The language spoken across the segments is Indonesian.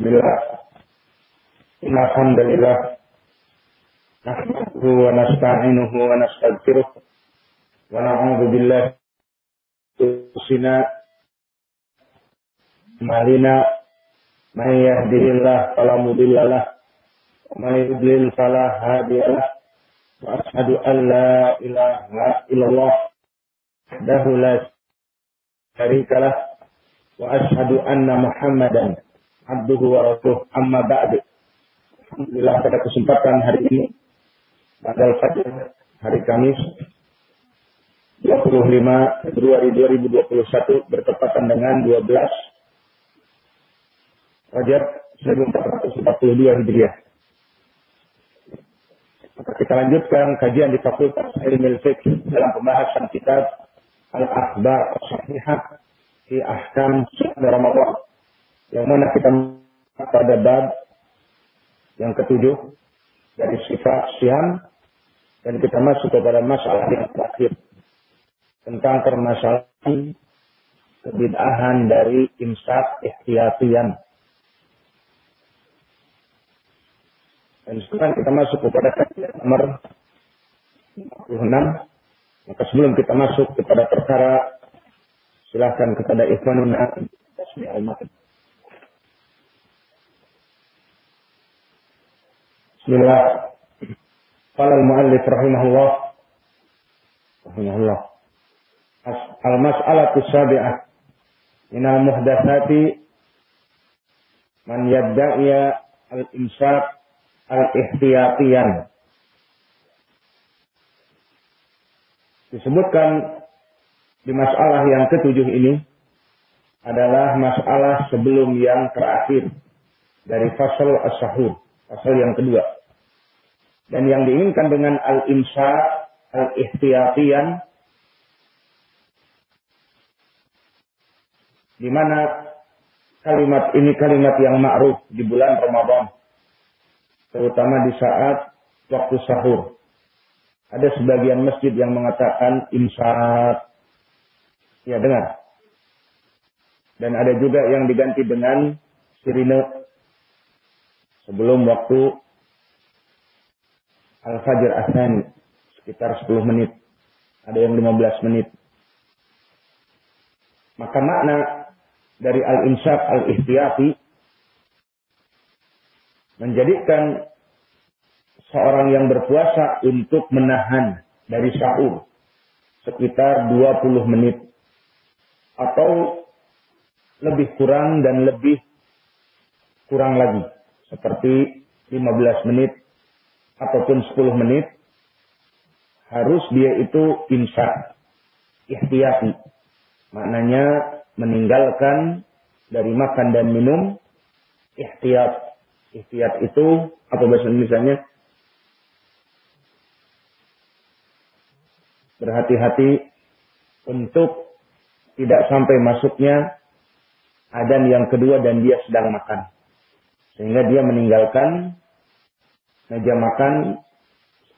Bismillah. Inna alhamdulillah. Nahmaduhu wa nasta'inuhu wa nasta'firuhu. Wa na'udhu. Tusina. Malina. Man yahdihillah falamudillalah. Man yudlil ashadu an la illallah. Dahulah. Syarikalah. Wa ashadu anna. Muhammadan abduhu wa rasuluh amma ba'du. Alhamdulillah pada kesempatan hari ini, tanggal Fajr, hari Kamis, 25 Februari 2021 bertepatan dengan 12 Rajab 1442 Hijriah. Kita lanjutkan kajian di Fakultas Ilmu Fiqh dalam pembahasan kitab Al-Akhbar Sahihah di Ahkam Sunnah Ramadan. Yang mana kita pada bab yang ketujuh dari sifat siam dan kita masuk kepada masalah yang terakhir tentang permasalahan kebid'ahan dari imsak ihtiyatian. Dan sekarang kita masuk kepada kajian nomor 56. Maka sebelum kita masuk kepada perkara, silahkan kepada Bismillah. Qala al-muallif rahimahullah. Rahimahullah. Al-mas'alatu sabi'ah. Minal muhdatsati man yadda'iya al-imsak al-ihtiyatiyan. Disebutkan di masalah yang ketujuh ini adalah masalah sebelum yang terakhir dari fasal as-sahur, fasal yang kedua. Dan yang diinginkan dengan al-insya, al-ihtiyatian, di mana kalimat ini kalimat yang ma'ruf di bulan Ramadan. Terutama di saat waktu sahur. Ada sebagian masjid yang mengatakan imsak. Ya dengar. Dan ada juga yang diganti dengan sirine sebelum waktu Al-Fajr Asani sekitar 10 menit. Ada yang 15 menit. Maka makna dari al-insyaf al-ihtiyati menjadikan seorang yang berpuasa untuk menahan dari sahur sekitar 20 menit atau lebih kurang dan lebih kurang lagi seperti 15 menit ataupun 10 menit harus dia itu imsak ihtiyati. Maknanya meninggalkan dari makan dan minum ihtiyat. Ihtiyat itu apa bahasa Indonesia berhati-hati untuk tidak sampai masuknya adan yang kedua dan dia sedang makan. Sehingga dia meninggalkan meja makan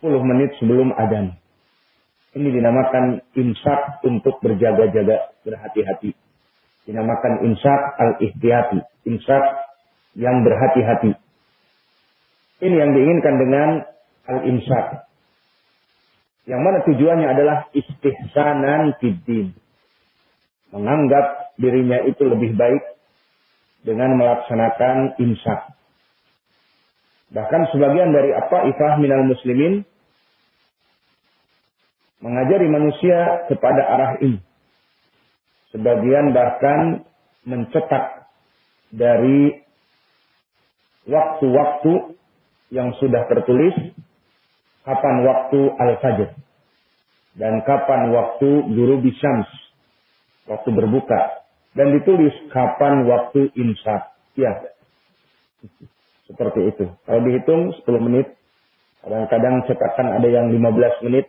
10 menit sebelum adzan. Ini dinamakan imsak untuk berjaga-jaga, berhati-hati. Dinamakan imsak al-ihtiyati. Imsak yang berhati-hati. Ini yang diinginkan dengan al-imsak. Yang mana tujuannya adalah istihsanan fiddin. Menganggap dirinya itu lebih baik dengan melaksanakan imsak. Bahkan sebagian dari apa ifah minal muslimin mengajari manusia kepada arah ini. Sebagian bahkan mencetak dari waktu-waktu yang sudah tertulis kapan waktu al-fajr dan kapan waktu guru bisams waktu berbuka dan ditulis kapan waktu imsak ya seperti itu. Kalau dihitung 10 menit, kadang-kadang cetakan ada yang 15 menit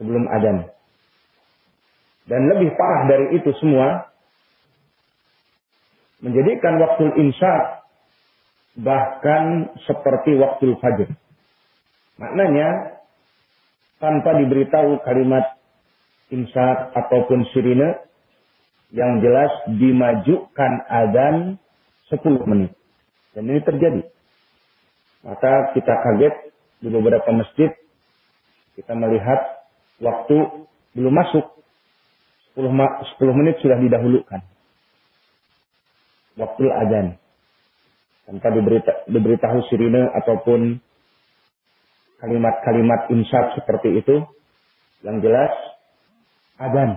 sebelum adzan. Dan lebih parah dari itu semua, menjadikan waktu insya bahkan seperti waktu fajr. Maknanya, tanpa diberitahu kalimat insya ataupun sirine, yang jelas dimajukan adzan 10 menit Dan ini terjadi. Maka kita kaget di beberapa masjid kita melihat waktu belum masuk 10, 10 menit sudah didahulukan. Waktu azan. Tanpa diberita, diberitahu sirine ataupun kalimat-kalimat insaf seperti itu. Yang jelas azan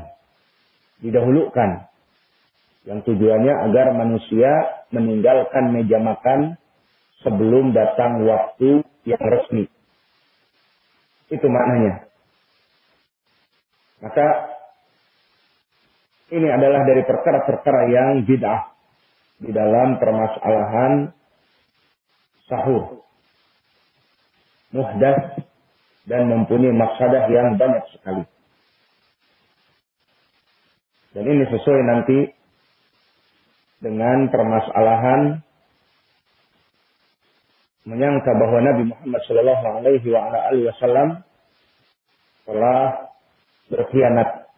didahulukan. Yang tujuannya agar manusia meninggalkan meja makan sebelum datang waktu yang resmi. Itu maknanya. Maka ini adalah dari perkara-perkara yang bid'ah di dalam permasalahan sahur. Muhdas dan mempunyai maksadah yang banyak sekali. Dan ini sesuai nanti dengan permasalahan menyangka bahwa Nabi Muhammad Shallallahu Alaihi Wasallam telah berkhianat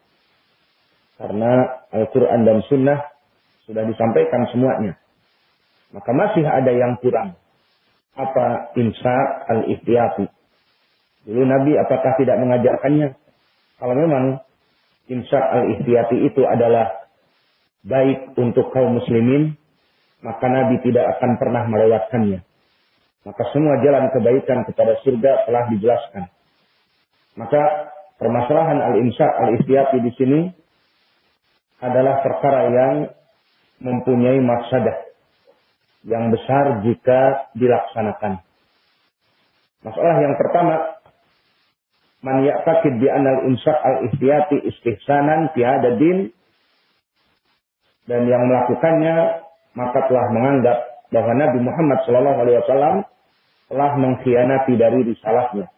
karena Al-Quran dan Sunnah sudah disampaikan semuanya. Maka masih ada yang kurang. Apa insya al-ihtiyati? Dulu Nabi apakah tidak mengajarkannya? Kalau memang insya al-ihtiyati itu adalah baik untuk kaum muslimin, maka Nabi tidak akan pernah melewatkannya. Maka semua jalan kebaikan kepada surga telah dijelaskan. Maka permasalahan al-insya al-ihtiyati di sini adalah perkara yang mempunyai maksadah yang besar jika dilaksanakan. Masalah yang pertama, man ya'taqid bi anal insya al-ihtiyati istihsanan fi din dan yang melakukannya maka telah menganggap bahwa Nabi Muhammad Shallallahu Alaihi Wasallam telah mengkhianati dari risalahnya.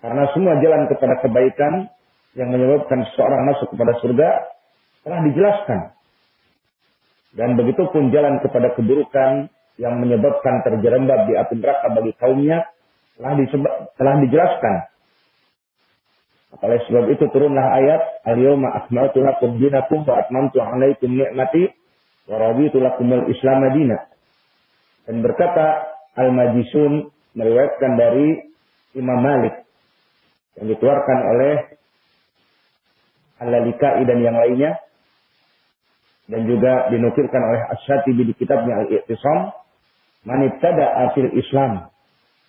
Karena semua jalan kepada kebaikan yang menyebabkan seseorang masuk kepada surga telah dijelaskan. Dan begitu pun jalan kepada keburukan yang menyebabkan terjerembab di api neraka bagi kaumnya telah, telah dijelaskan. Oleh sebab itu turunlah ayat Al-yawma akmaltu lakum dinakum wa atmamtu alaikum ni'mati wa lakumul Islam Madinah. Dan berkata Al-Majisun meriwayatkan dari Imam Malik yang dikeluarkan oleh Al-Lalikai dan yang lainnya dan juga dinukilkan oleh As-Syatibi di kitabnya Al-Iqtisam man ibtada'a fil Islam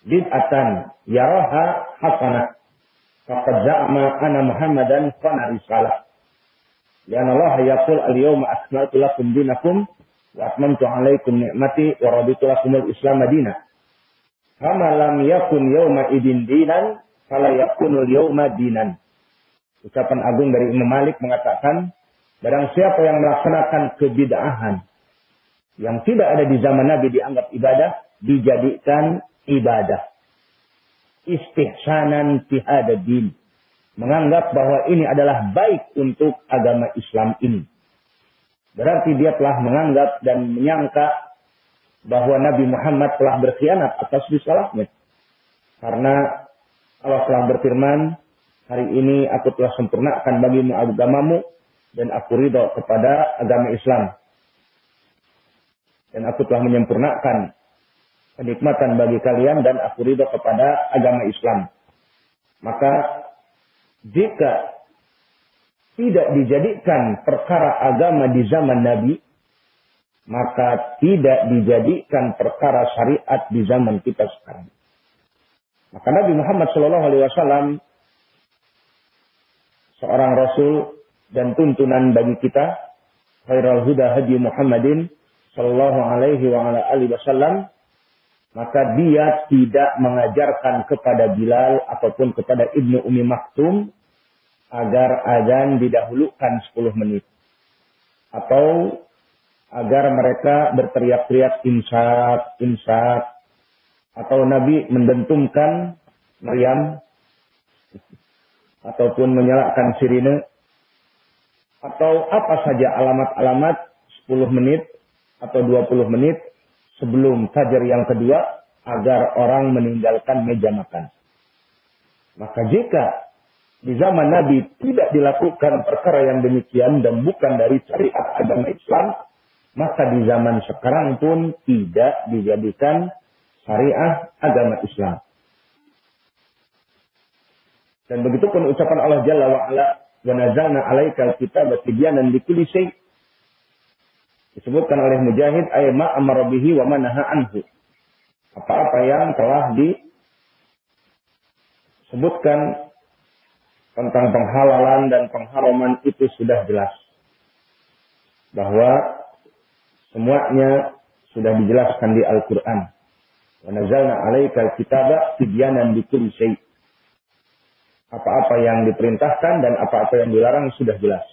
bid'atan yaraha hasanah faqad za'ama ana Muhammadan kana risalah. Lian Allah yaqul al-yawma akmaltu lakum dinakum wa atmamtu alaikum ni'mati wa raditu lakumul Islam Madinah. Kama lam yakun yawma idin dinan, fala yakunul yawma dinan. Ucapan agung dari Imam Malik mengatakan, barang siapa yang melaksanakan kebid'ahan yang tidak ada di zaman Nabi dianggap ibadah, dijadikan ibadah. Istihsanan tihada din. Menganggap bahwa ini adalah baik untuk agama Islam ini. Berarti dia telah menganggap dan menyangka bahwa Nabi Muhammad telah berkhianat atas risalahnya. Karena Allah telah berfirman, hari ini aku telah sempurnakan bagimu agamamu dan aku ridho kepada agama Islam. Dan aku telah menyempurnakan kenikmatan bagi kalian dan aku ridho kepada agama Islam. Maka jika tidak dijadikan perkara agama di zaman Nabi, maka tidak dijadikan perkara syariat di zaman kita sekarang. Maka Nabi Muhammad Shallallahu Alaihi Wasallam seorang Rasul dan tuntunan bagi kita, khairul huda haji Muhammadin Shallallahu Alaihi Wasallam, maka dia tidak mengajarkan kepada Bilal ataupun kepada Ibnu Umi Maktum agar azan didahulukan 10 menit. Atau agar mereka berteriak-teriak insaf, insaf. Atau Nabi mendentumkan Maryam ataupun menyalakan sirine atau apa saja alamat-alamat 10 menit atau 20 menit sebelum fajar yang kedua agar orang meninggalkan meja makan. Maka jika di zaman Nabi tidak dilakukan perkara yang demikian dan bukan dari syariat agama Islam, maka di zaman sekarang pun tidak dijadikan syariah agama Islam. Dan begitu pun ucapan Allah Jalla wa ala wa nazalna alaikal kitab tibyanan disebutkan oleh Mujahid ayat ma wa manaha anhu. Apa-apa yang telah disebutkan tentang penghalalan dan pengharaman itu sudah jelas. Bahwa semuanya sudah dijelaskan di Al-Quran. Wa nazalna alaikal kitaba tibyanan likulli syai' apa-apa yang diperintahkan dan apa-apa yang dilarang sudah jelas.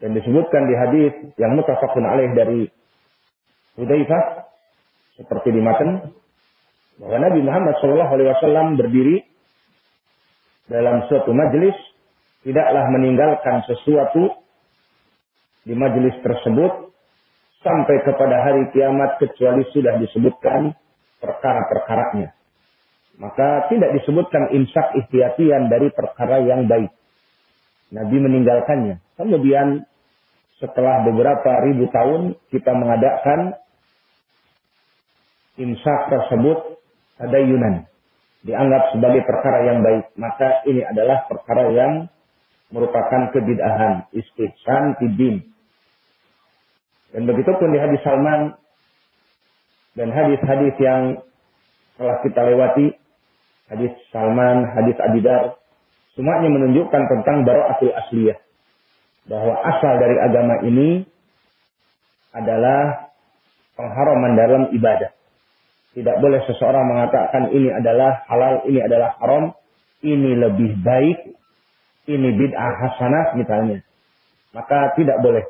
Dan disebutkan di hadis yang mutafakun alaih dari Hudzaifah seperti di matan bahwa Nabi Muhammad SAW berdiri dalam suatu majelis tidaklah meninggalkan sesuatu di majelis tersebut sampai kepada hari kiamat kecuali sudah disebutkan perkara-perkaranya maka tidak disebutkan imsak ihtiyatian dari perkara yang baik. Nabi meninggalkannya. Kemudian setelah beberapa ribu tahun kita mengadakan imsak tersebut ada yunan. Dianggap sebagai perkara yang baik. Maka ini adalah perkara yang merupakan kebid'ahan. Istihsan tidin. Dan begitu pun di hadis Salman dan hadis-hadis yang telah kita lewati hadis Salman, hadis Abidar, semuanya menunjukkan tentang baraatul asliyah. Bahwa asal dari agama ini adalah pengharaman dalam ibadah. Tidak boleh seseorang mengatakan ini adalah halal, ini adalah haram, ini lebih baik, ini bid'ah hasanah misalnya. Maka tidak boleh.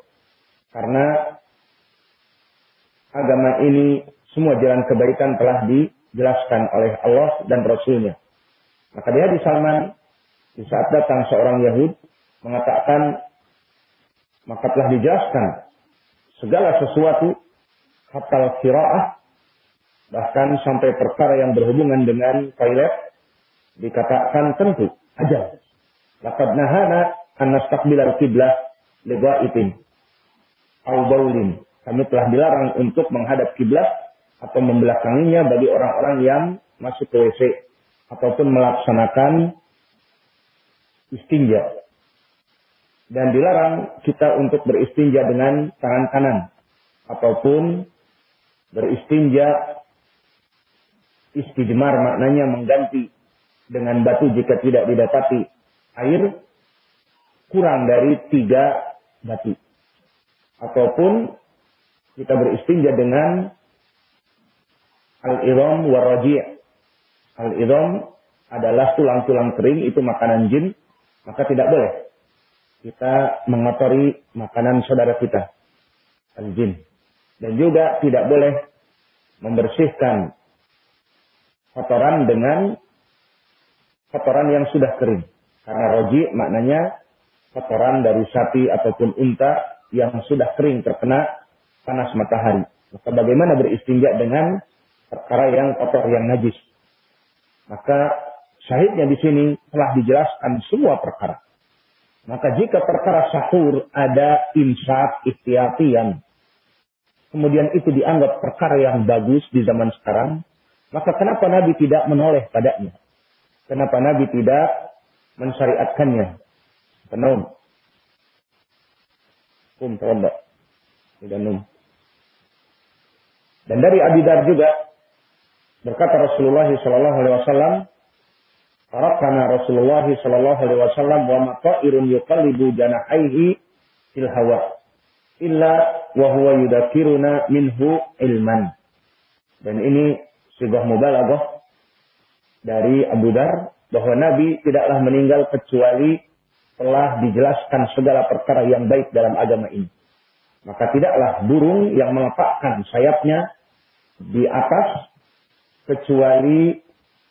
Karena agama ini semua jalan kebaikan telah di dijelaskan oleh Allah dan Rasulnya. Maka dia di Salman, di saat datang seorang Yahud, mengatakan, maka telah dijelaskan segala sesuatu, hatta kira'ah, bahkan sampai perkara yang berhubungan dengan toilet, dikatakan tentu, aja. Laqad nahana an nastaqbilal kiblah ligha'itin. Au baulin. Kami telah dilarang untuk menghadap kiblat atau membelakanginya bagi orang-orang yang masuk ke WC ataupun melaksanakan istinja. Dan dilarang kita untuk beristinja dengan tangan kanan ataupun beristinja istijmar maknanya mengganti dengan batu jika tidak didapati air kurang dari tiga batu. Ataupun kita beristinja dengan Al-idham waraji' Al-idham adalah tulang-tulang kering, itu makanan jin, maka tidak boleh kita mengotori makanan saudara kita, al-jin. Dan juga tidak boleh membersihkan kotoran dengan kotoran yang sudah kering. Karena roji maknanya kotoran dari sapi ataupun unta yang sudah kering terkena panas matahari. Maka bagaimana beristinja dengan perkara yang kotor yang najis. Maka syahidnya di sini telah dijelaskan semua perkara. Maka jika perkara sahur ada imsak ikhtiatian, kemudian itu dianggap perkara yang bagus di zaman sekarang, maka kenapa Nabi tidak menoleh padanya? Kenapa Nabi tidak mensyariatkannya? Penum. Kum, Tidak num. Dan dari Abidar juga Berkata Rasulullah sallallahu alaihi wasallam, "Tarakana Rasulullah sallallahu alaihi wasallam wa mata'irun yuqallibu janahaihi fil hawa illa wa huwa yudakiruna minhu ilman." Dan ini sebuah mubalaghah dari Abu Dar bahwa Nabi tidaklah meninggal kecuali telah dijelaskan segala perkara yang baik dalam agama ini. Maka tidaklah burung yang mengepakkan sayapnya di atas kecuali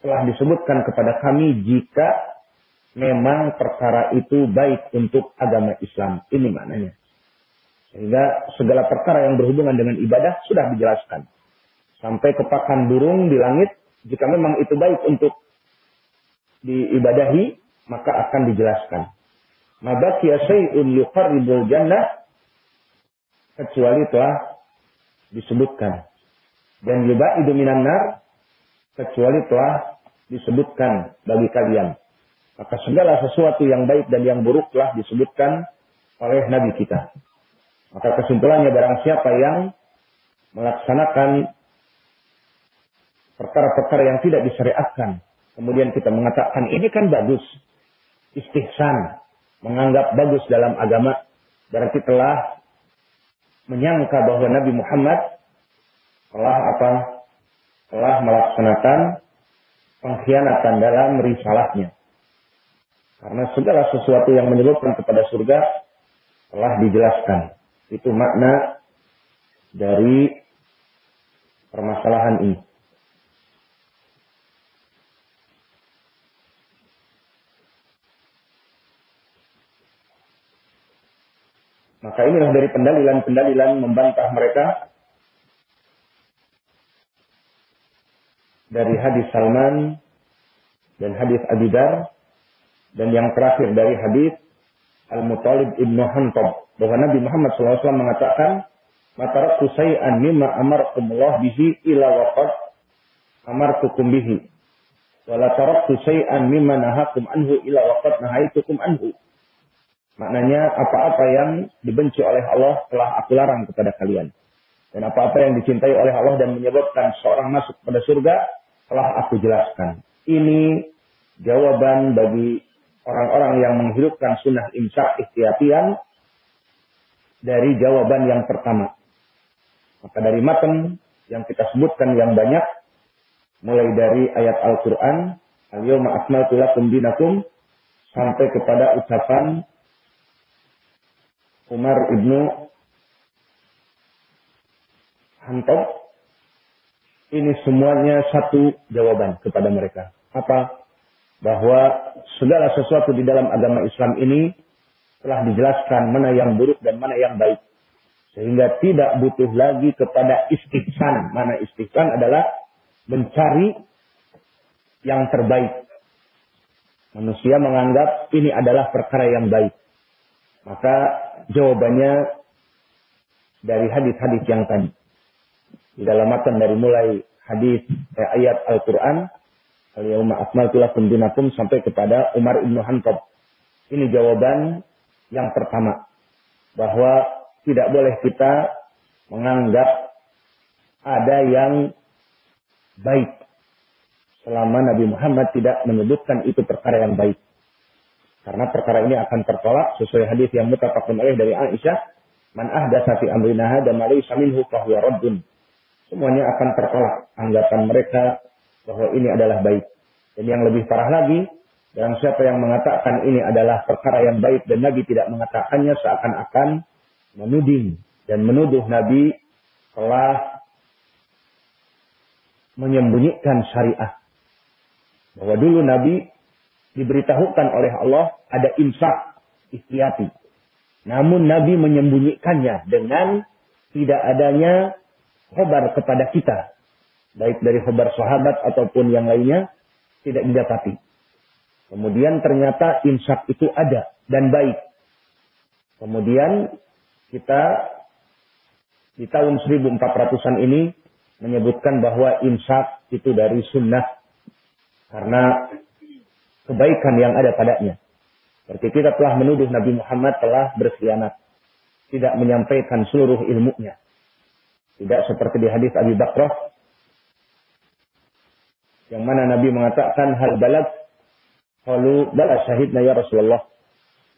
telah disebutkan kepada kami jika memang perkara itu baik untuk agama Islam. Ini maknanya. Sehingga segala perkara yang berhubungan dengan ibadah sudah dijelaskan. Sampai kepakan burung di langit, jika memang itu baik untuk diibadahi, maka akan dijelaskan. Mabakiya syai'un yuqarribul jannah kecuali telah disebutkan. Dan yubaidu minan nar kecuali telah disebutkan bagi kalian. Maka segala sesuatu yang baik dan yang buruk telah disebutkan oleh Nabi kita. Maka kesimpulannya barang siapa yang melaksanakan perkara-perkara yang tidak disyariatkan. Kemudian kita mengatakan ini kan bagus. Istihsan. Menganggap bagus dalam agama. Berarti telah menyangka bahwa Nabi Muhammad telah apa? Telah melaksanakan pengkhianatan dalam risalahnya. Karena segala sesuatu yang menyebutkan kepada surga telah dijelaskan. Itu makna dari permasalahan ini. Maka inilah dari pendalilan-pendalilan membantah mereka dari hadis Salman dan hadis Abi Dar dan yang terakhir dari hadis Al-Mutalib Ibnu Hantab bahwa Nabi Muhammad SAW mengatakan Mataraktu say'an mimma amarkumullah bihi ila waqad amartukum bihi. Wala taraktu say'an mimma nahakum anhu ila waqad nahaitukum anhu. Maknanya apa-apa yang dibenci oleh Allah telah aku larang kepada kalian. Dan apa-apa yang dicintai oleh Allah dan menyebabkan seorang masuk pada surga telah aku jelaskan. Ini jawaban bagi orang-orang yang menghidupkan sunnah imsak ikhtiatian dari jawaban yang pertama. Maka dari matan yang kita sebutkan yang banyak, mulai dari ayat Al-Quran, Al-Yawma akmaltu dinakum, sampai kepada ucapan Umar ibnu Hantob, ini semuanya satu jawaban kepada mereka. Apa? Bahwa segala sesuatu di dalam agama Islam ini telah dijelaskan mana yang buruk dan mana yang baik. Sehingga tidak butuh lagi kepada istihsan. Mana istihsan adalah mencari yang terbaik. Manusia menganggap ini adalah perkara yang baik. Maka jawabannya dari hadis-hadis yang tadi. Di dalam matan dari mulai hadis eh, ayat Al-Quran, Al-Yawma akmaltu lakum dinakum sampai kepada Umar Ibn Hantab. Ini jawaban yang pertama. Bahwa tidak boleh kita menganggap ada yang baik. Selama Nabi Muhammad tidak menyebutkan itu perkara yang baik. Karena perkara ini akan tertolak sesuai hadis yang mutafakun oleh dari Aisyah. Man ahdatsa fi amrina hadza ma laysa minhu fahuwa raddun. Semuanya akan tertolak anggapan mereka bahwa ini adalah baik. Dan yang lebih parah lagi, dan siapa yang mengatakan ini adalah perkara yang baik dan Nabi tidak mengatakannya seakan-akan menuding dan menuduh Nabi telah menyembunyikan syariah. Bahwa dulu Nabi diberitahukan oleh Allah ada imsak istiati. Namun Nabi menyembunyikannya dengan tidak adanya khobar kepada kita. Baik dari khobar sahabat ataupun yang lainnya tidak didapati. Kemudian ternyata imsak itu ada dan baik. Kemudian kita di tahun 1400-an ini menyebutkan bahwa imsak itu dari sunnah. Karena kebaikan yang ada padanya. Seperti kita telah menuduh Nabi Muhammad telah berkhianat. Tidak menyampaikan seluruh ilmunya. Tidak seperti di hadis Abi Bakrah. Yang mana Nabi mengatakan hal balag. Kalau bala syahidna ya Rasulullah.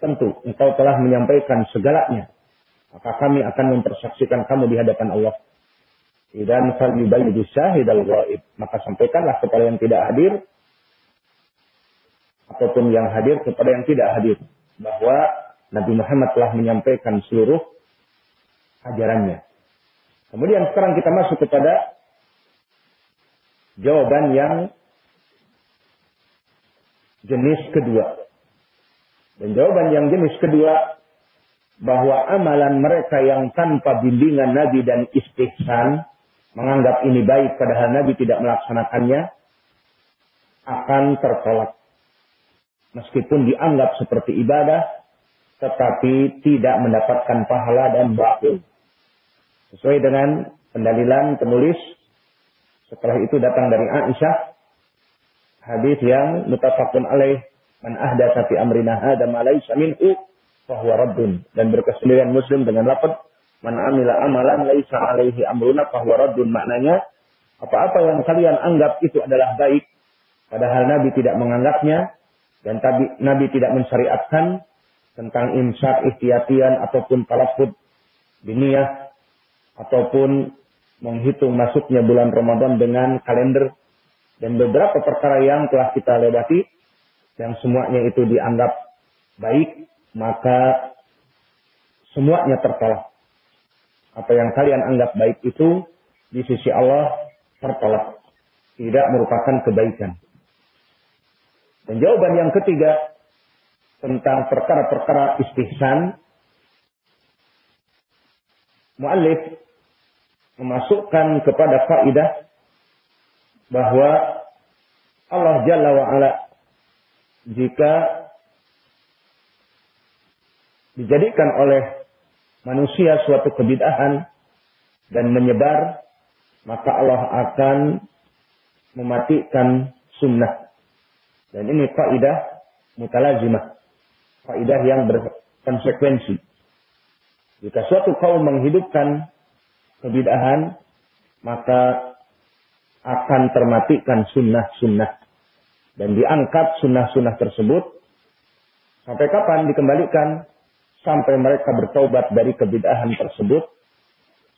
Tentu engkau telah menyampaikan segalanya. Maka kami akan mempersaksikan kamu di hadapan Allah. Dan fal yubayyidu syahid al-ghaib. Maka sampaikanlah kepada yang tidak hadir ataupun yang hadir kepada yang tidak hadir bahwa Nabi Muhammad telah menyampaikan seluruh ajarannya. Kemudian sekarang kita masuk kepada jawaban yang jenis kedua. Dan jawaban yang jenis kedua bahwa amalan mereka yang tanpa bimbingan Nabi dan istihsan menganggap ini baik padahal Nabi tidak melaksanakannya akan tertolak meskipun dianggap seperti ibadah, tetapi tidak mendapatkan pahala dan batil. Sesuai dengan pendalilan penulis setelah itu datang dari Aisyah hadis yang mutafakun alaih man ahdatsa fi amrina hadza ma laysa minhu fahuwa dan berkesendirian Muslim dengan lafaz man amila amalan laisa alaihi amruna fahuwa raddun maknanya apa-apa yang kalian anggap itu adalah baik padahal Nabi tidak menganggapnya dan tabi, Nabi tidak mensyariatkan tentang imsak ihtiyatian ataupun talafud diniyah ataupun menghitung masuknya bulan Ramadan dengan kalender dan beberapa perkara yang telah kita lewati yang semuanya itu dianggap baik maka semuanya tertolak. Apa yang kalian anggap baik itu di sisi Allah tertolak. Tidak merupakan kebaikan. Dan jawaban yang ketiga tentang perkara-perkara istihsan. Mu'alif memasukkan kepada faidah bahwa Allah Jalla wa'ala jika dijadikan oleh manusia suatu kebid'ahan dan menyebar, maka Allah akan mematikan sunnah. Dan ini kaidah mutalazimah. Kaidah yang berkonsekuensi. Jika suatu kaum menghidupkan kebid'ahan, maka akan termatikan sunnah-sunnah. Dan diangkat sunnah-sunnah tersebut. Sampai kapan dikembalikan? Sampai mereka bertobat dari kebid'ahan tersebut.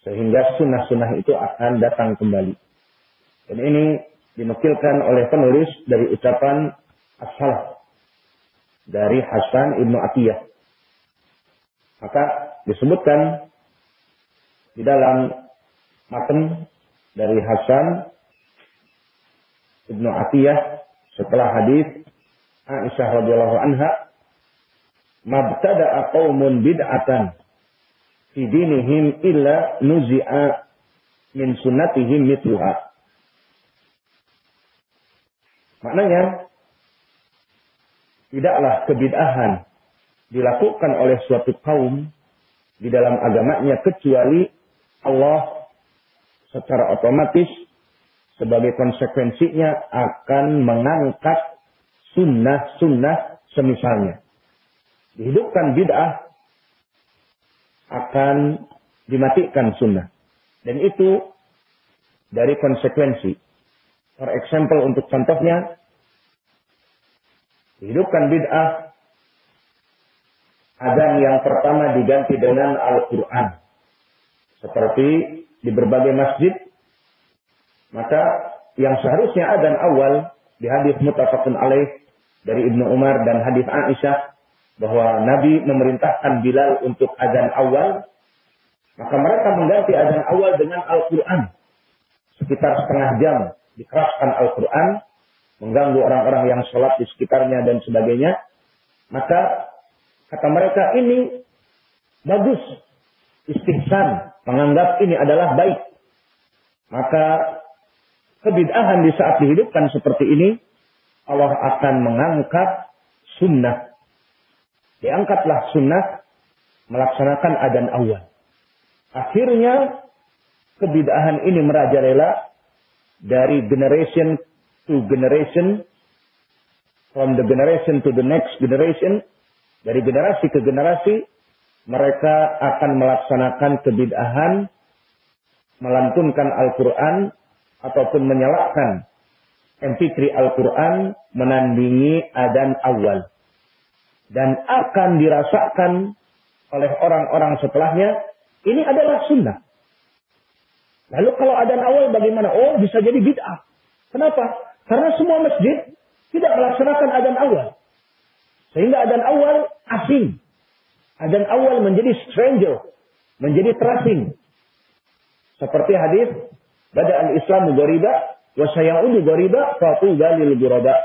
Sehingga sunnah-sunnah itu akan datang kembali. Dan ini dinukilkan oleh penulis dari ucapan as dari Hasan ibnu Atiyah. Maka disebutkan di dalam matan dari Hasan Ibnu Atiyah setelah hadis Aisyah radhiyallahu anha mabtada'a qaumun bid'atan fi dinihim illa nuzi'a min sunnatihim mithluha Maknanya tidaklah kebid'ahan dilakukan oleh suatu kaum di dalam agamanya kecuali Allah secara otomatis sebagai konsekuensinya akan mengangkat sunnah-sunnah semisalnya. Dihidupkan bid'ah akan dimatikan sunnah. Dan itu dari konsekuensi. For example, untuk contohnya, dihidupkan bid'ah, adan yang pertama diganti dengan Al-Quran. Seperti di berbagai masjid, maka yang seharusnya adzan awal di hadis mutafakun alaih dari Ibnu Umar dan hadis Aisyah bahwa Nabi memerintahkan Bilal untuk adzan awal, maka mereka mengganti adzan awal dengan Al-Quran. Sekitar setengah jam dikeraskan Al-Quran, mengganggu orang-orang yang sholat di sekitarnya dan sebagainya. Maka kata mereka ini bagus, istihsan, menganggap ini adalah baik. Maka kebid'ahan di saat dihidupkan seperti ini, Allah akan mengangkat sunnah. Diangkatlah sunnah melaksanakan adan awal. Akhirnya kebid'ahan ini merajalela dari generation to generation, from the generation to the next generation, dari generasi ke generasi, mereka akan melaksanakan kebid'ahan, melantunkan Al-Quran, ataupun menyalakan MP3 Al-Quran menandingi adan awal. Dan akan dirasakan oleh orang-orang setelahnya, ini adalah sunnah. Lalu kalau adan awal bagaimana? Oh bisa jadi bid'ah. Kenapa? Karena semua masjid tidak melaksanakan adan awal. Sehingga adan awal asing. Adan awal menjadi stranger, menjadi terasing. Seperti hadis, Bada al-Islamu goriba, wa sayaudu goriba, fatu galil guraba.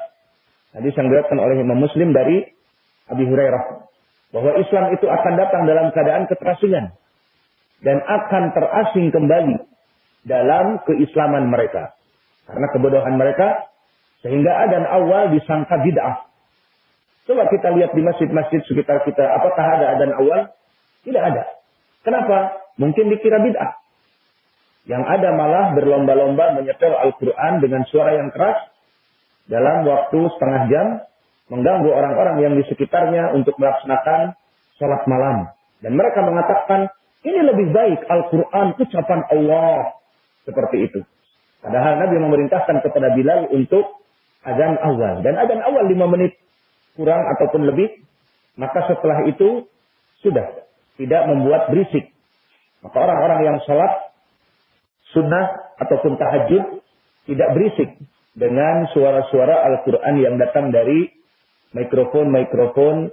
Hadis yang diriwayatkan oleh Imam Muslim dari Abi Hurairah. Bahwa Islam itu akan datang dalam keadaan keterasingan. Dan akan terasing kembali dalam keislaman mereka. Karena kebodohan mereka, sehingga adan awal disangka bid'ah. Coba kita lihat di masjid-masjid sekitar kita, apakah ada adan awal? Tidak ada. Kenapa? Mungkin dikira bid'ah. Yang ada malah berlomba-lomba menyetel Al-Quran dengan suara yang keras dalam waktu setengah jam mengganggu orang-orang yang di sekitarnya untuk melaksanakan sholat malam. Dan mereka mengatakan, ini lebih baik Al-Quran ucapan Allah. Seperti itu. Padahal Nabi memerintahkan kepada Bilal untuk azan awal. Dan azan awal lima menit kurang ataupun lebih. Maka setelah itu sudah tidak membuat berisik. Maka orang-orang yang sholat sunnah ataupun tahajud tidak berisik dengan suara-suara Al-Quran yang datang dari mikrofon-mikrofon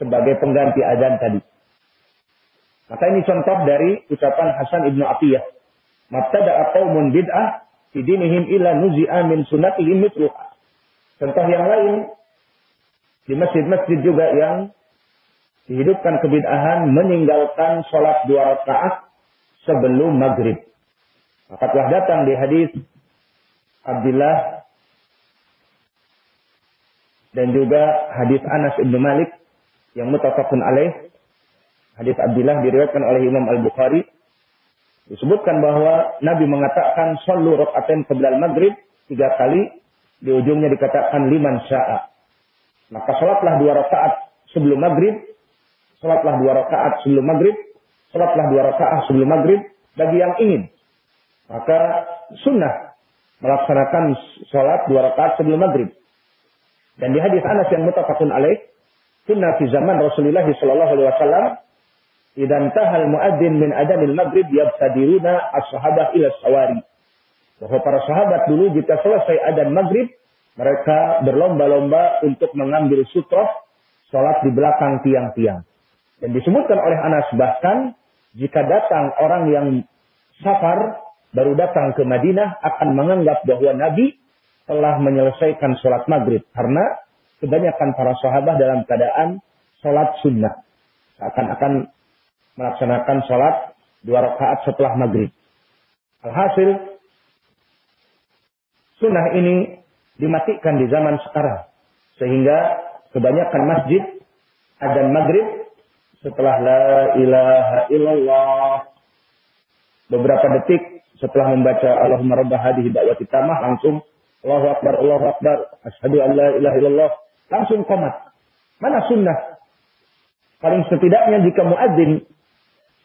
sebagai pengganti azan tadi. Maka ini contoh dari ucapan Hasan ibnu Atiyah. Mabtada'a qawmun bid'ah fi dinihim illa nuzi'a min sunatihim mitruha. Contoh yang lain di masjid-masjid juga yang dihidupkan kebid'ahan meninggalkan sholat dua rakaat sebelum maghrib. Maka telah datang di hadis Abdullah dan juga hadis Anas bin Malik yang mutafakun alaih. Hadis Abdullah diriwayatkan oleh Imam Al-Bukhari Disebutkan bahwa Nabi mengatakan sallu rakaatain qabla maghrib tiga kali di ujungnya dikatakan liman sya'a. Maka salatlah dua rakaat sebelum maghrib, salatlah dua rakaat sebelum maghrib, salatlah dua rakaat sebelum maghrib bagi yang ingin. Maka sunnah melaksanakan salat dua rakaat sebelum maghrib. Dan di hadis Anas yang mutafakun alaih, sunnah di zaman Rasulullah sallallahu alaihi wasallam Idan tahal muadzin min adamil maghrib yabtadiruna as-sahabah ila sawari. Bahwa para sahabat dulu jika selesai adan maghrib, mereka berlomba-lomba untuk mengambil sutroh sholat di belakang tiang-tiang. Dan disebutkan oleh Anas bahkan jika datang orang yang safar baru datang ke Madinah akan menganggap bahwa Nabi telah menyelesaikan sholat maghrib. Karena kebanyakan para sahabat dalam keadaan sholat sunnah. Akan-akan melaksanakan sholat dua rakaat setelah maghrib. Alhasil, sunnah ini dimatikan di zaman sekarang. Sehingga kebanyakan masjid ada maghrib setelah la ilaha illallah. Beberapa detik setelah membaca Allahumma rabbah hadhihi da'wati tamah langsung Allahu Akbar, Allahu Akbar, asyhadu an la ilaha illallah. Langsung komat. Mana sunnah? Paling setidaknya jika muadzin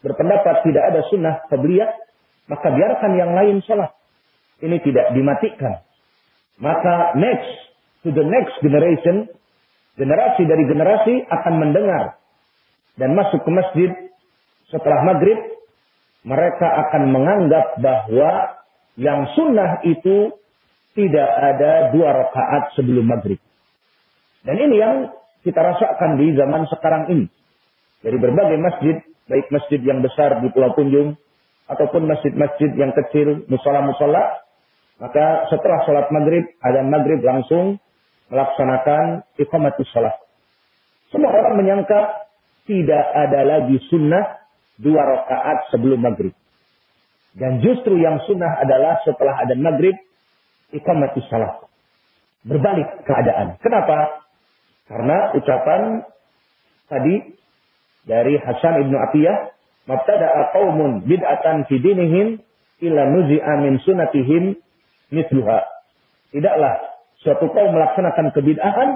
berpendapat tidak ada sunnah qabliyah, maka biarkan yang lain sholat. Ini tidak dimatikan. Maka next, to the next generation, generasi dari generasi akan mendengar dan masuk ke masjid setelah maghrib, mereka akan menganggap bahwa yang sunnah itu tidak ada dua rakaat sebelum maghrib. Dan ini yang kita rasakan di zaman sekarang ini. Dari berbagai masjid baik masjid yang besar di Pulau Punjung ataupun masjid-masjid yang kecil, musola-musola, maka setelah sholat maghrib, ada maghrib langsung melaksanakan iqamatus sholat. Semua orang menyangka tidak ada lagi sunnah dua rakaat sebelum maghrib. Dan justru yang sunnah adalah setelah ada maghrib, iqamatus sholat. Berbalik keadaan. Kenapa? Karena ucapan tadi dari Hasan ibnu Atiyah, mabtada'a qaumun bid'atan fi dinihim illa nuzi'a min sunatihim mithluha. Tidaklah suatu kaum melaksanakan kebid'ahan,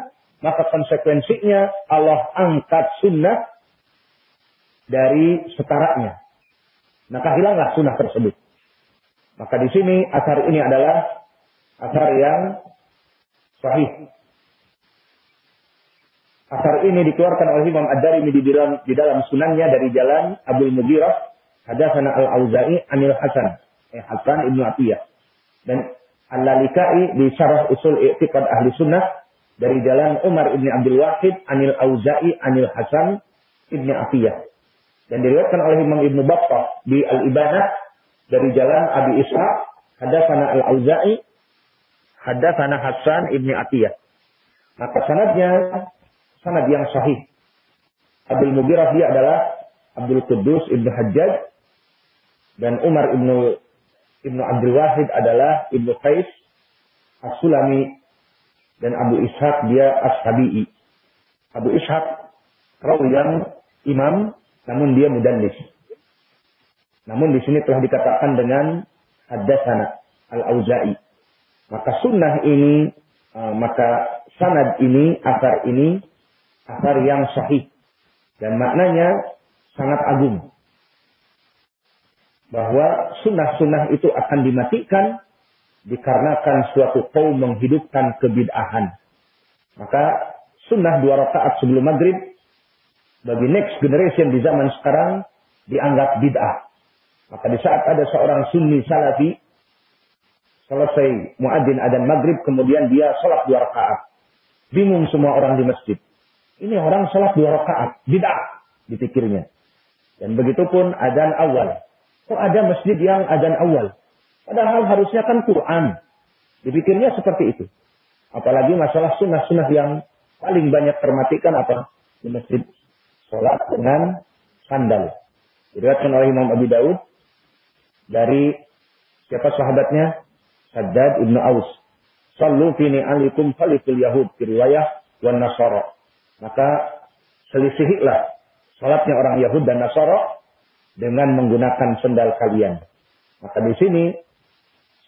maka konsekuensinya Allah angkat sunnah dari setaranya. Maka hilanglah sunnah tersebut. Maka di sini asar ini adalah asar yang sahih. Asar ini dikeluarkan oleh Imam Ad-Darimi di dalam di dalam sunannya dari jalan Abu Mughirah hadatsana Al-Auza'i Anil Hasan, eh Hasan Ibnu Atiyah. Dan Al-Lalikai di Syarah Usul I'tiqad Ahli Sunnah dari jalan Umar Ibn Abdul Wahid Anil Auza'i Anil Hasan Ibnu Atiyah. Dan diriwayatkan oleh Imam Ibnu Battah di Al-Ibanah dari jalan Abi Ishaq hadatsana Al-Auza'i hadatsana Hasan Ibnu Atiyah. Maka sanadnya sanad yang sahih. Abdul Mugirah dia adalah Abdul Qudus Ibnu Hajjaj dan Umar Ibnu Ibnu Abdul Wahid adalah Ibnu Qais As-Sulami dan Abu Ishaq dia As-Sabi'i. Abu Ishaq perawi yang imam namun dia mudannis. Namun di sini telah dikatakan dengan hadasana al-auza'i. Maka sunnah ini, uh, maka sanad ini, asar ini, asar yang sahih. Dan maknanya sangat agung. Bahwa sunnah-sunnah itu akan dimatikan dikarenakan suatu kaum menghidupkan kebid'ahan. Maka sunnah dua rakaat sebelum maghrib bagi next generation di zaman sekarang dianggap bid'ah. Maka di saat ada seorang sunni salafi selesai muadzin adan maghrib kemudian dia sholat dua rakaat. Bingung semua orang di masjid. Ini orang sholat dua rakaat, bid'ah dipikirnya. Dan begitu pun adan awal. Kok ada masjid yang adan awal? Padahal harusnya kan Quran. Dipikirnya seperti itu. Apalagi masalah sunnah-sunnah yang paling banyak termatikan apa? Di masjid. Sholat dengan sandal. Diriwayatkan oleh Imam Abu Daud dari siapa sahabatnya? Saddad ibnu Aus. Sallu fini alikum khaliful Yahud. Riwayah wan Nasara. Maka selisihilah Salatnya orang Yahud dan Nasara dengan menggunakan sendal kalian. Maka di sini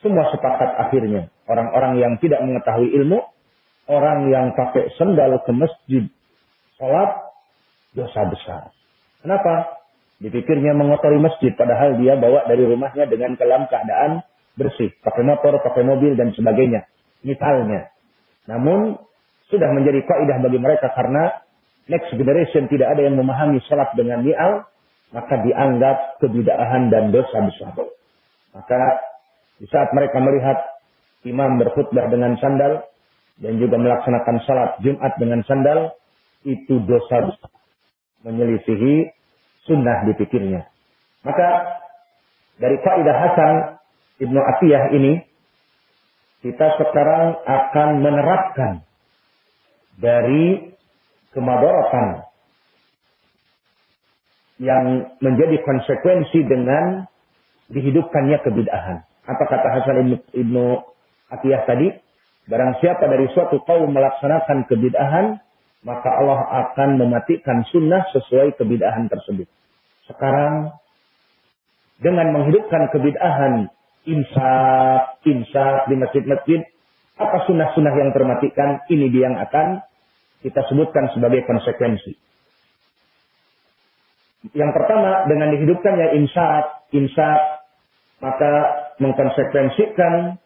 semua sepakat akhirnya. Orang-orang yang tidak mengetahui ilmu, orang yang pakai sendal ke masjid, salat dosa besar. Kenapa? Dipikirnya mengotori masjid, padahal dia bawa dari rumahnya dengan kelam keadaan bersih. Pakai motor, pakai mobil, dan sebagainya. Misalnya. Namun, sudah menjadi kaidah bagi mereka karena next generation tidak ada yang memahami sholat dengan ni'al, maka dianggap kebidaahan dan dosa besar. Maka di saat mereka melihat imam berkhutbah dengan sandal dan juga melaksanakan sholat Jumat dengan sandal, itu dosa besar. Menyelisihi sunnah dipikirnya. Maka dari kaidah Hasan Ibnu Atiyah ini, kita sekarang akan menerapkan dari kemadaratan yang menjadi konsekuensi dengan dihidupkannya kebid'ahan. Apa kata Hasan Ibnu, Ibnu Atiyah tadi? Barang siapa dari suatu kaum melaksanakan kebid'ahan, maka Allah akan mematikan sunnah sesuai kebid'ahan tersebut. Sekarang, dengan menghidupkan kebid'ahan, imsak, imsak di masjid-masjid, apa sunnah-sunnah yang termatikan? Ini dia yang akan kita sebutkan sebagai konsekuensi. Yang pertama, dengan dihidupkannya insaf, insaf, maka mengkonsekuensikan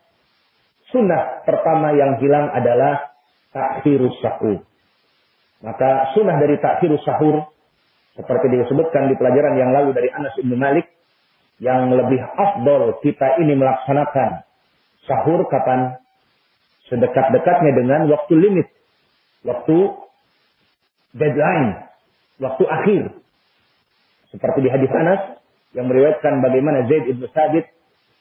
sunnah pertama yang hilang adalah takhirus sahur. Maka sunnah dari takhirus sahur, seperti disebutkan di pelajaran yang lalu dari Anas bin Malik, yang lebih afdol kita ini melaksanakan sahur kapan? Sedekat-dekatnya dengan waktu limit waktu deadline, waktu akhir. Seperti di hadis Anas yang meriwayatkan bagaimana Zaid ibn Sabit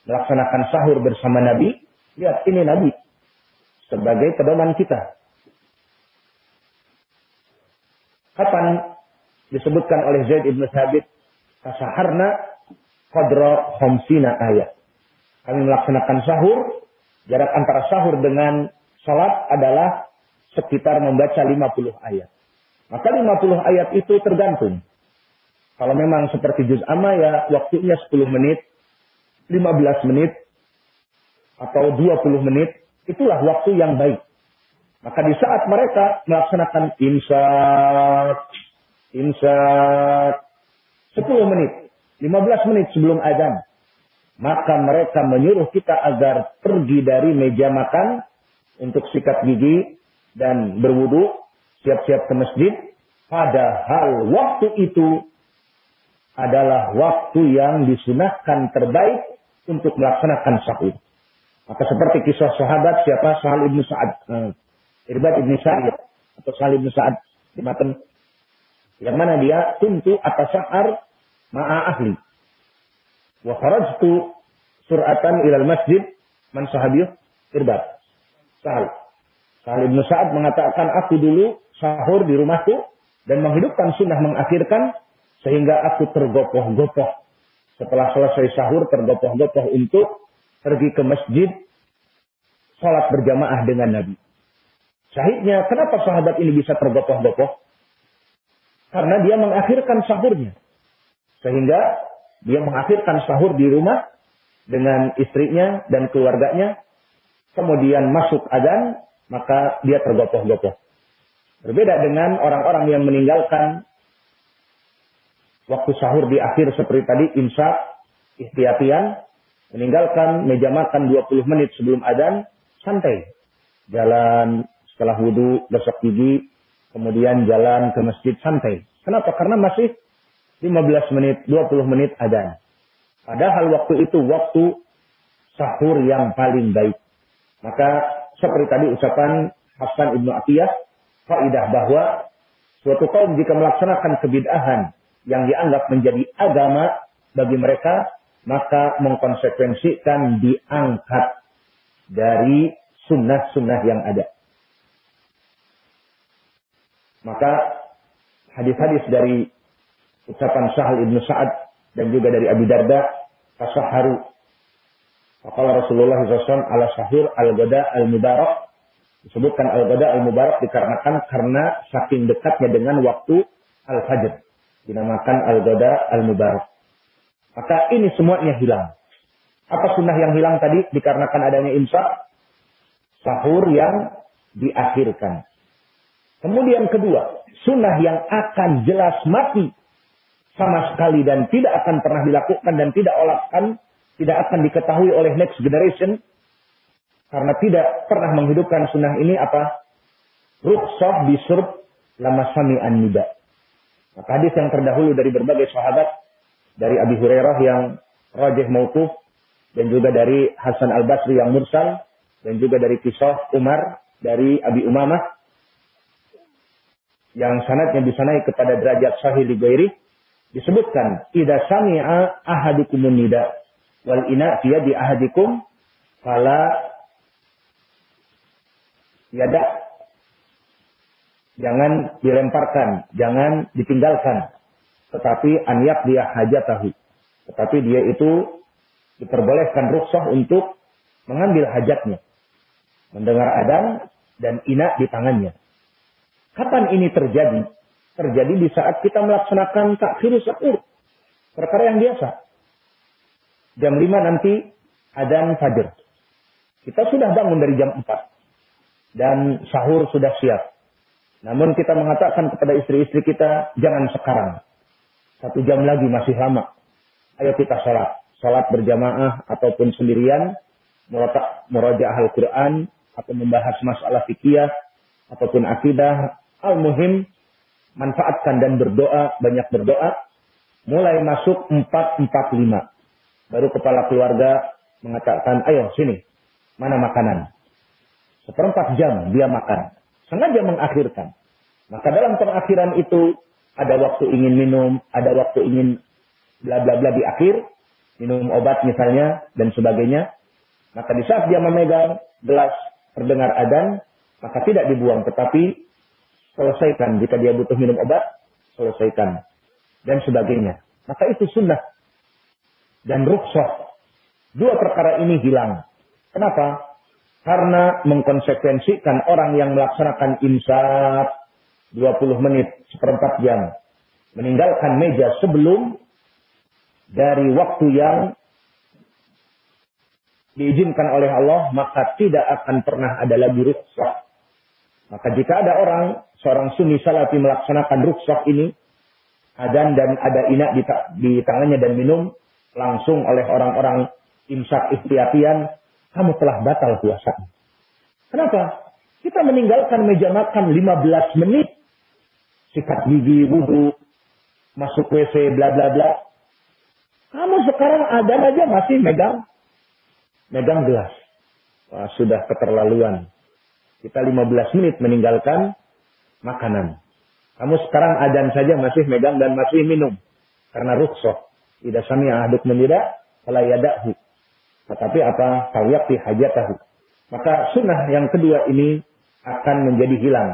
melaksanakan sahur bersama Nabi. Lihat ini Nabi sebagai pedoman kita. Kapan disebutkan oleh Zaid ibn Sabit tasaharna qadra khamsina ayat. Kami melaksanakan sahur, jarak antara sahur dengan salat adalah sekitar membaca 50 ayat. Maka 50 ayat itu tergantung. Kalau memang seperti juz amma ya waktunya 10 menit, 15 menit, atau 20 menit, itulah waktu yang baik. Maka di saat mereka melaksanakan insat, insat, 10 menit, 15 menit sebelum azan, maka mereka menyuruh kita agar pergi dari meja makan untuk sikat gigi dan berwudu, siap-siap ke masjid, padahal waktu itu adalah waktu yang disunahkan terbaik untuk melaksanakan sahur. Maka seperti kisah sahabat siapa? Sahal ibnu Sa'ad, eh, Irbad ibnu Sa'ad atau Sahal ibnu Sa'ad. Di yang mana dia tentu atas sahar ma'a ahli. Wa kharajtu sur'atan ilal masjid man sahabiyuh Irbad. Sahal. Sahal bin Sa'ad mengatakan, aku dulu sahur di rumahku dan menghidupkan sunnah mengakhirkan sehingga aku tergopoh-gopoh. Setelah selesai sahur tergopoh-gopoh untuk pergi ke masjid salat berjamaah dengan Nabi. Syahidnya, kenapa sahabat ini bisa tergopoh-gopoh? Karena dia mengakhirkan sahurnya. Sehingga dia mengakhirkan sahur di rumah dengan istrinya dan keluarganya, kemudian masuk adzan, maka dia tergopoh-gopoh. Berbeda dengan orang-orang yang meninggalkan waktu sahur di akhir seperti tadi, imsak, ikhtiatian, meninggalkan meja makan 20 menit sebelum adzan, santai. Jalan setelah wudhu, gosok gigi, kemudian jalan ke masjid santai. Kenapa? Karena masih 15 menit, 20 menit adzan. Padahal waktu itu waktu sahur yang paling baik. Maka seperti tadi ucapan Hasan Ibnu Atiyah, faidah bahwa suatu kaum jika melaksanakan kebid'ahan yang dianggap menjadi agama bagi mereka, maka mengkonsekuensikan diangkat dari sunnah-sunnah yang ada. Maka hadis-hadis dari ucapan Sahal ibnu Sa'ad dan juga dari Abi Darda tasaharu. Faqala Rasulullah SAW ala sahur al-gada al-mubarak. Disebutkan al-gada al-mubarak dikarenakan karena saking dekatnya dengan waktu al-fajr dinamakan al-gada al-mubarak. Maka ini semuanya hilang. Apa sunnah yang hilang tadi dikarenakan adanya imsak? Sahur yang diakhirkan. Kemudian kedua sunnah yang akan jelas mati sama sekali dan tidak akan pernah dilakukan dan tidak olahkan, tidak akan diketahui oleh next generation karena tidak pernah menghidupkan sunnah ini apa? Rukhsah bisurb lama sami an nida. Maka hadis yang terdahulu dari berbagai sahabat dari Abi Hurairah yang rajih mautuf dan juga dari Hasan Al Basri yang mursal dan juga dari kisah Umar dari Abi Umamah yang sanatnya bisa naik kepada derajat sahih di Gairi disebutkan idza sami'a ahadukum nida wal ina fi yadi ahadikum fala yada jangan dilemparkan, jangan ditinggalkan. Tetapi anyak dia hajatahu. Tetapi dia itu diperbolehkan rukhsah untuk mengambil hajatnya. Mendengar adan dan ina di tangannya. Kapan ini terjadi? Terjadi di saat kita melaksanakan takhir sahur. Perkara yang biasa. Jam 5 nanti adzan fajar. Kita sudah bangun dari jam 4. Dan sahur sudah siap. Namun kita mengatakan kepada istri-istri kita, jangan sekarang. Satu jam lagi masih lama. Ayo kita sholat. Sholat berjamaah ataupun sendirian. Meraja Al-Quran. Atau membahas masalah fikih. Ataupun akidah. Al-Muhim manfaatkan dan berdoa, banyak berdoa. Mulai masuk 445. Baru kepala keluarga mengatakan, ayo sini, mana makanan? Seperempat jam dia makan. Sengaja mengakhirkan. Maka dalam pengakhiran itu ada waktu ingin minum, ada waktu ingin bla bla bla di akhir, minum obat misalnya dan sebagainya. Maka di saat dia memegang gelas terdengar adan, maka tidak dibuang tetapi selesaikan. Jika dia butuh minum obat, selesaikan. Dan sebagainya. Maka itu sunnah. Dan rukhsah. Dua perkara ini hilang. Kenapa? Karena mengkonsekuensikan orang yang melaksanakan imsak 20 menit, seperempat jam. Meninggalkan meja sebelum dari waktu yang diizinkan oleh Allah, maka tidak akan pernah ada lagi rukhsah. Maka jika ada orang seorang sunni salafi melaksanakan rukhsah ini, adan dan ada inak di, di tangannya dan minum langsung oleh orang-orang imsak ikhtiatian, kamu telah batal puasa. Kenapa? Kita meninggalkan meja makan 15 menit, sikat gigi, wudhu, masuk WC, bla bla bla. Kamu sekarang ada aja masih megang megang gelas. Wah, sudah keterlaluan. Kita 15 menit meninggalkan makanan. Kamu sekarang adan saja masih megang dan masih minum. Karena rukhsah. Tidak sami ahaduk menida, kalau yadahu. Tetapi apa? Tawyakti hajatahu. Maka sunnah yang kedua ini akan menjadi hilang.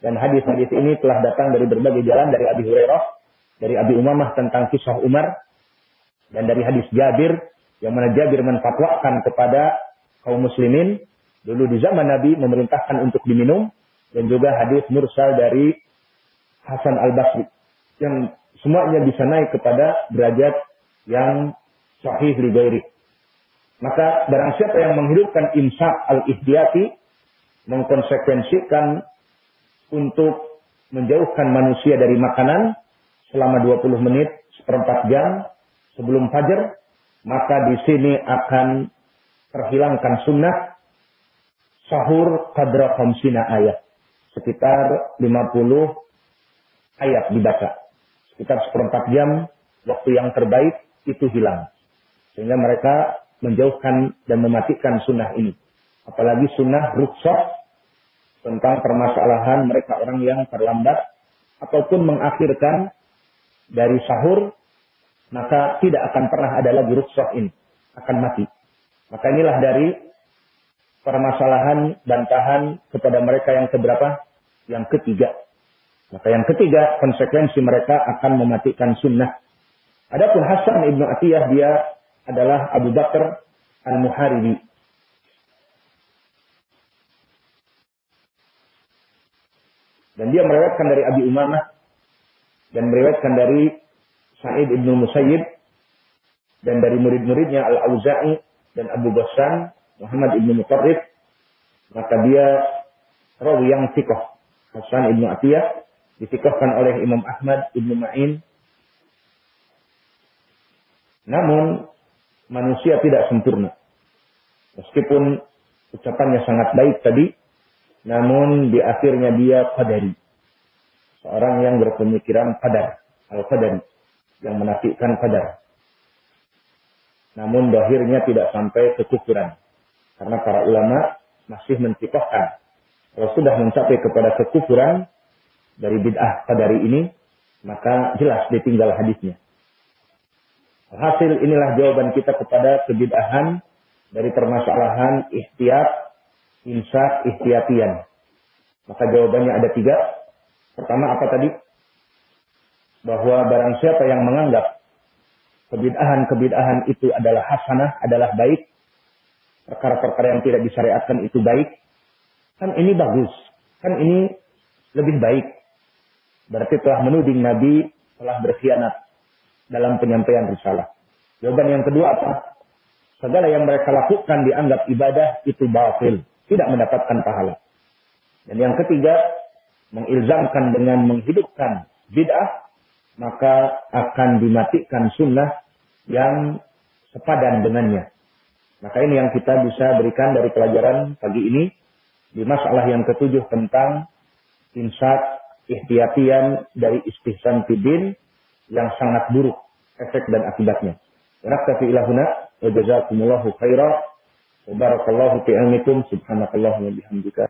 Dan hadis-hadis ini telah datang dari berbagai jalan dari Abi Hurairah, dari Abi Umamah tentang kisah Umar, dan dari hadis Jabir, yang mana Jabir menfatwakan kepada kaum muslimin, dulu di zaman Nabi memerintahkan untuk diminum, dan juga hadis mursal dari Hasan al Basri yang semuanya bisa naik kepada derajat yang sahih li gairi. Maka barang siapa yang menghidupkan imsak al-ihdiyati mengkonsekuensikan untuk menjauhkan manusia dari makanan selama 20 menit seperempat jam sebelum fajar, maka di sini akan terhilangkan sunnah sahur kadra khamsina ayat. Sekitar 50 ayat dibaca. Sekitar seperempat jam waktu yang terbaik itu hilang. Sehingga mereka menjauhkan dan mematikan sunnah ini. Apalagi sunnah rukhsah tentang permasalahan mereka orang yang terlambat ataupun mengakhirkan dari sahur maka tidak akan pernah ada lagi rukhsah ini akan mati maka inilah dari permasalahan bantahan kepada mereka yang keberapa? Yang ketiga. Maka yang ketiga, konsekuensi mereka akan mematikan sunnah. Adapun Hasan ibnu Atiyah dia adalah Abu Bakar al-Muharibi. Dan dia meriwayatkan dari Abi Umamah dan meriwayatkan dari Sa'id ibnu Musayyib dan dari murid-muridnya Al-Auza'i dan Abu Ghassan Muhammad ibnu Muqarrib maka dia rawi yang sikoh Hasan ibnu Atiyah disikohkan oleh Imam Ahmad ibnu Ma'in. Namun manusia tidak sempurna. Meskipun ucapannya sangat baik tadi namun di akhirnya dia qadari. Seorang yang berpemikiran qadar al-qadari yang menafikan qadar. Namun dohirnya tidak sampai kekufuran. Karena para ulama masih menciptakan. Kalau sudah mencapai kepada kekufuran dari bid'ah kadari ini, maka jelas ditinggal hadisnya. Hasil inilah jawaban kita kepada kebid'ahan dari permasalahan ikhtiar, imsak, ikhtiatian. Maka jawabannya ada tiga. Pertama apa tadi? Bahwa barang siapa yang menganggap kebid'ahan-kebid'ahan itu adalah hasanah, adalah baik. Perkara-perkara yang tidak disyariatkan itu baik. Kan ini bagus. Kan ini lebih baik. Berarti telah menuding Nabi telah berkhianat dalam penyampaian risalah. Jawaban yang kedua apa? Segala yang mereka lakukan dianggap ibadah itu batil. Tidak mendapatkan pahala. Dan yang ketiga, mengilzamkan dengan menghidupkan bid'ah maka akan dimatikan sunnah yang sepadan dengannya. Maka ini yang kita bisa berikan dari pelajaran pagi ini di masalah yang ketujuh tentang insat ihtiyatian dari istihsan fidin yang sangat buruk efek dan akibatnya. Naktafi ilahuna wa jazakumullahu khaira wa barakallahu fi ilmikum. Subhanakallahumma bihamdika